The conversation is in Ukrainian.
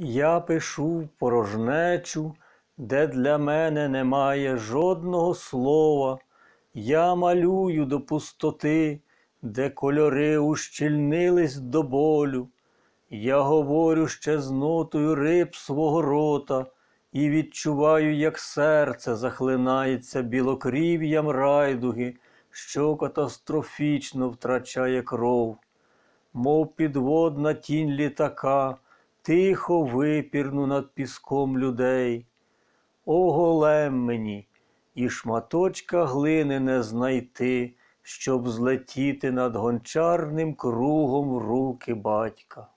Я пишу порожнечу, де для мене немає жодного слова. Я малюю до пустоти, де кольори ущільнились до болю. Я говорю ще з нотою риб свого рота і відчуваю, як серце захлинається білокрів'ям райдуги, що катастрофічно втрачає кров, мов підводна тінь літака, тихо випірну над піском людей. О, голем мені, і шматочка глини не знайти, щоб злетіти над гончарним кругом руки батька.